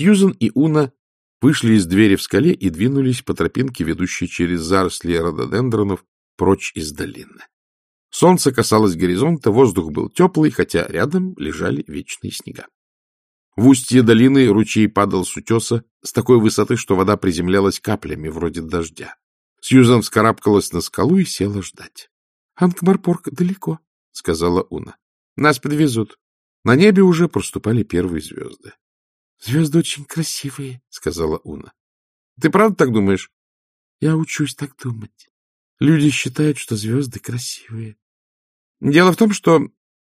Сьюзен и Уна вышли из двери в скале и двинулись по тропинке, ведущей через заросли рододендронов, прочь из долины. Солнце касалось горизонта, воздух был теплый, хотя рядом лежали вечные снега. В устье долины ручей падал с утеса с такой высоты, что вода приземлялась каплями, вроде дождя. Сьюзан вскарабкалась на скалу и села ждать. — Анкмарпорг далеко, — сказала Уна. — Нас подвезут. На небе уже проступали первые звезды. — Звезды очень красивые, — сказала Уна. — Ты правда так думаешь? — Я учусь так думать. Люди считают, что звезды красивые. Дело в том, что,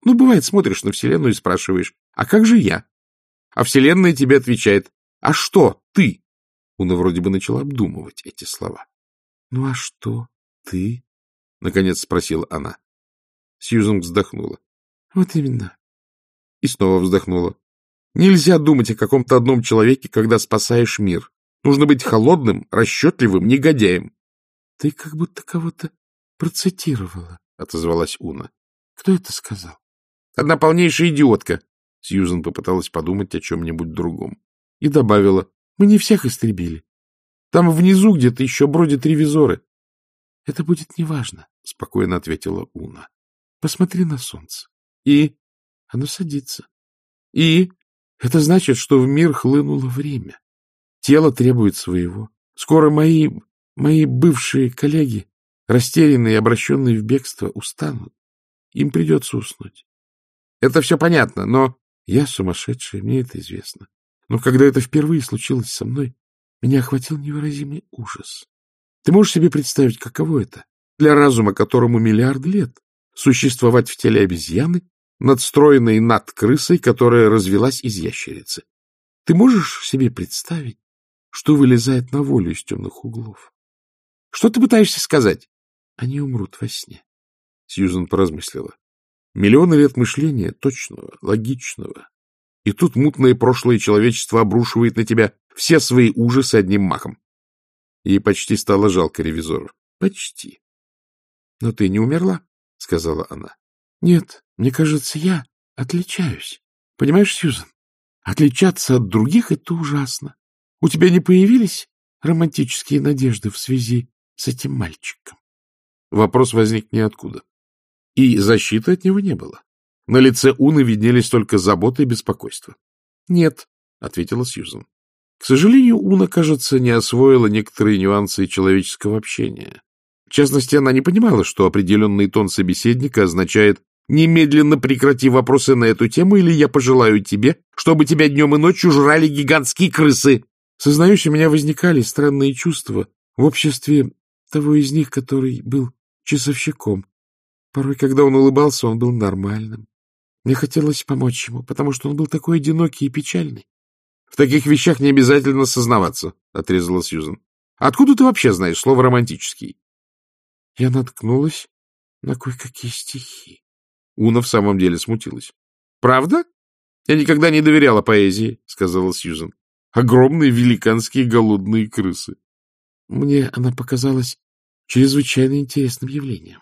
ну, бывает, смотришь на Вселенную и спрашиваешь, а как же я? А Вселенная тебе отвечает, а что ты? Уна вроде бы начала обдумывать эти слова. — Ну, а что ты? — наконец спросила она. Сьюзен вздохнула. — Вот именно. И снова вздохнула. Нельзя думать о каком-то одном человеке, когда спасаешь мир. Нужно быть холодным, расчетливым, негодяем. — Ты как будто кого-то процитировала, — отозвалась Уна. Кто это сказал? Одна полнейшая идиотка. Сьюзен попыталась подумать о чем-нибудь другом. И добавила, мы не всех истребили. Там внизу где-то еще бродят ревизоры. — Это будет неважно, — спокойно ответила Уна. — Посмотри на солнце. И? Оно садится. И? Это значит, что в мир хлынуло время. Тело требует своего. Скоро мои, мои бывшие коллеги, растерянные и обращенные в бегство, устанут. Им придется уснуть. Это все понятно, но я сумасшедшая, мне это известно. Но когда это впервые случилось со мной, меня охватил невыразимый ужас. Ты можешь себе представить, каково это для разума, которому миллиард лет, существовать в теле обезьяны, надстроенной над крысой, которая развелась из ящерицы? Ты можешь себе представить, что вылезает на волю из темных углов? Что ты пытаешься сказать? Они умрут во сне. Сьюзен поразмыслила. Миллионы лет мышления, точного, логичного. И тут мутное прошлое человечества обрушивает на тебя все свои ужасы одним махом. Ей почти стало жалко ревизоров. Почти. — Но ты не умерла, — сказала она. — Нет, мне кажется, я отличаюсь. Понимаешь, Сьюзен, отличаться от других — это ужасно. У тебя не появились романтические надежды в связи с этим мальчиком? Вопрос возник ниоткуда и защиты от него не было. На лице Уны виднелись только забота и беспокойство. — Нет, — ответила Сьюзан. К сожалению, Уна, кажется, не освоила некоторые нюансы человеческого общения. В частности, она не понимала, что определенный тон собеседника означает «немедленно прекрати вопросы на эту тему, или я пожелаю тебе, чтобы тебя днем и ночью жрали гигантские крысы». Сознаюсь, у меня возникали странные чувства в обществе того из них, который был часовщиком. Порой, когда он улыбался, он был нормальным. Мне хотелось помочь ему, потому что он был такой одинокий и печальный. — В таких вещах не обязательно сознаваться, — отрезала Сьюзен. — Откуда ты вообще знаешь слово «романтический»? Я наткнулась на кое-какие стихи. Уна в самом деле смутилась. — Правда? Я никогда не доверяла поэзии, — сказала Сьюзен. — Огромные великанские голодные крысы. Мне она показалась чрезвычайно интересным явлением.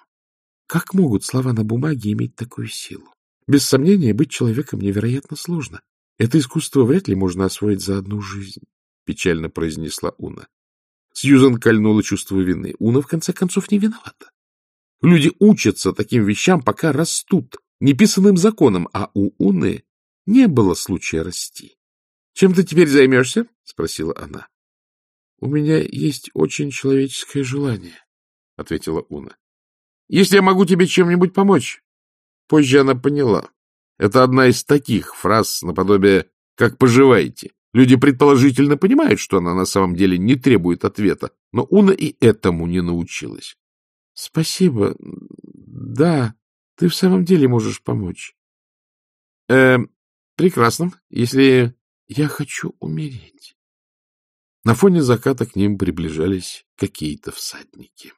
Как могут слова на бумаге иметь такую силу? Без сомнения, быть человеком невероятно сложно. Это искусство вряд ли можно освоить за одну жизнь, — печально произнесла Уна. Сьюзан кольнула чувство вины. Уна, в конце концов, не виновата. Люди учатся таким вещам, пока растут, неписанным законом, а у Уны не было случая расти. — Чем ты теперь займешься? — спросила она. — У меня есть очень человеческое желание, — ответила Уна. Если я могу тебе чем-нибудь помочь. Позже она поняла. Это одна из таких фраз наподобие «как поживаете». Люди предположительно понимают, что она на самом деле не требует ответа, но Уна и этому не научилась. — Спасибо. Да, ты в самом деле можешь помочь. Э, — Прекрасно. Если я хочу умереть. На фоне заката к ним приближались какие-то всадники.